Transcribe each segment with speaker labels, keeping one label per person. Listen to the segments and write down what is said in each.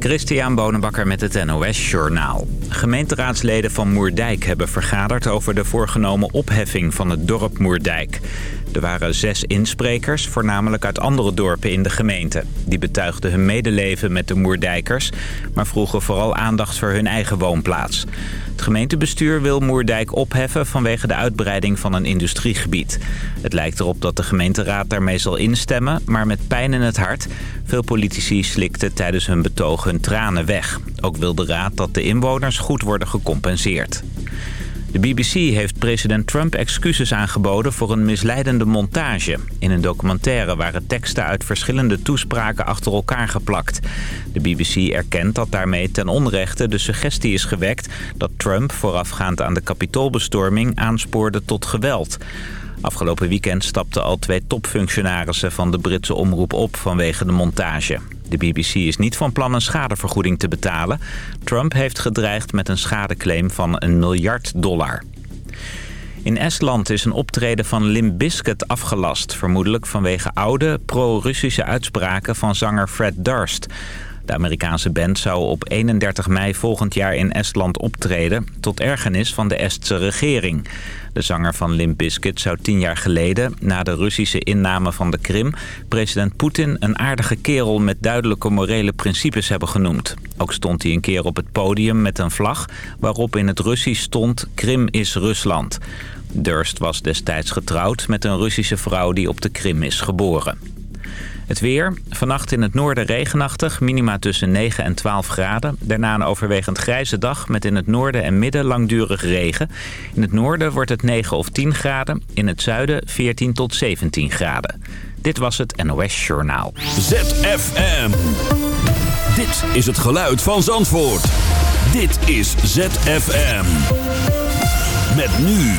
Speaker 1: Christian Bonenbakker met het NOS Journaal. Gemeenteraadsleden van Moerdijk hebben vergaderd over de voorgenomen opheffing van het dorp Moerdijk. Er waren zes insprekers, voornamelijk uit andere dorpen in de gemeente. Die betuigden hun medeleven met de Moerdijkers, maar vroegen vooral aandacht voor hun eigen woonplaats. Het gemeentebestuur wil Moerdijk opheffen vanwege de uitbreiding van een industriegebied. Het lijkt erop dat de gemeenteraad daarmee zal instemmen, maar met pijn in het hart. Veel politici slikten tijdens hun betoog hun tranen weg. Ook wil de raad dat de inwoners goed worden gecompenseerd. De BBC heeft president Trump excuses aangeboden voor een misleidende montage. In een documentaire waren teksten uit verschillende toespraken achter elkaar geplakt. De BBC erkent dat daarmee ten onrechte de suggestie is gewekt... dat Trump voorafgaand aan de kapitoolbestorming aanspoorde tot geweld. Afgelopen weekend stapten al twee topfunctionarissen van de Britse omroep op vanwege de montage. De BBC is niet van plan een schadevergoeding te betalen. Trump heeft gedreigd met een schadeclaim van een miljard dollar. In Estland is een optreden van Limp Bizkit afgelast... vermoedelijk vanwege oude pro-Russische uitspraken van zanger Fred Durst... De Amerikaanse band zou op 31 mei volgend jaar in Estland optreden... tot ergernis van de Estse regering. De zanger van Limp Bizkit zou tien jaar geleden, na de Russische inname van de Krim... president Poetin een aardige kerel met duidelijke morele principes hebben genoemd. Ook stond hij een keer op het podium met een vlag... waarop in het Russisch stond Krim is Rusland. Durst was destijds getrouwd met een Russische vrouw die op de Krim is geboren. Het weer. Vannacht in het noorden regenachtig. Minima tussen 9 en 12 graden. Daarna een overwegend grijze dag met in het noorden en midden langdurig regen. In het noorden wordt het 9 of 10 graden. In het zuiden 14 tot 17 graden. Dit was het NOS Journaal.
Speaker 2: ZFM. Dit is het geluid van Zandvoort. Dit is ZFM. Met nu.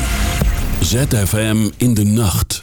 Speaker 2: ZFM in de nacht.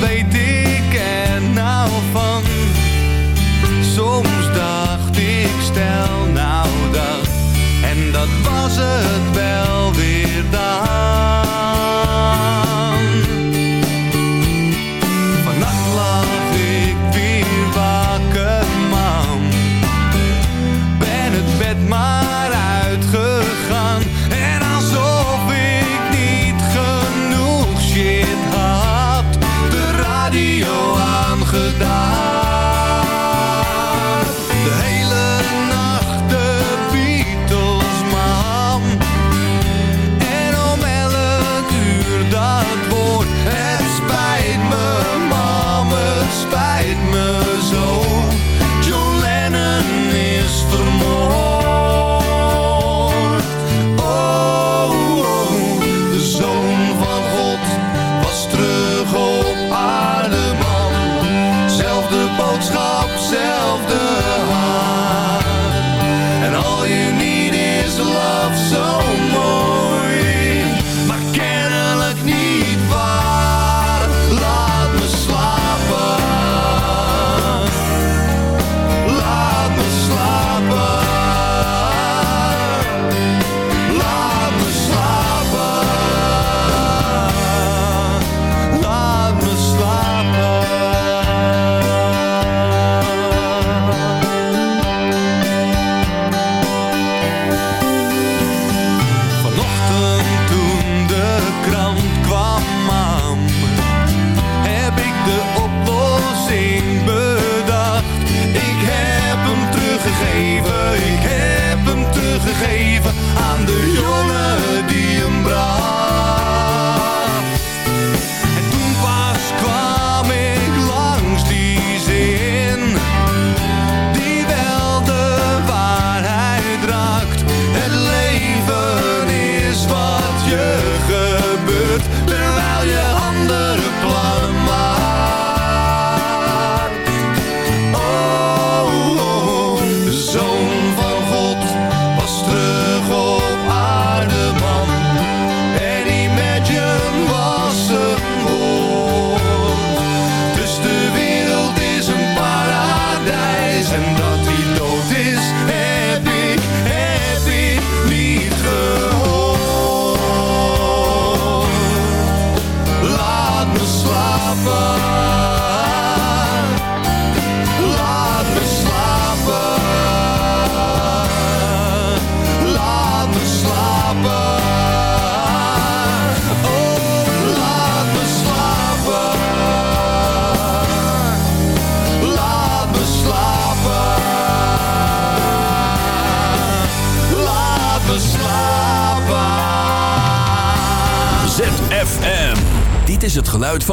Speaker 3: weet ik er nou van?
Speaker 4: Soms dacht ik, stel nou dat, en dat was
Speaker 5: het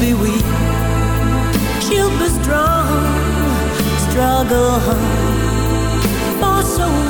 Speaker 6: be weak. She'll be strong Struggle for so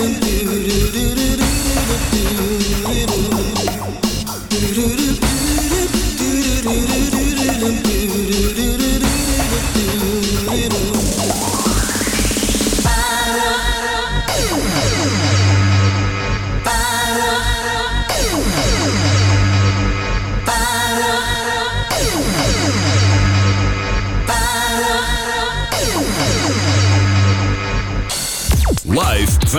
Speaker 6: dürü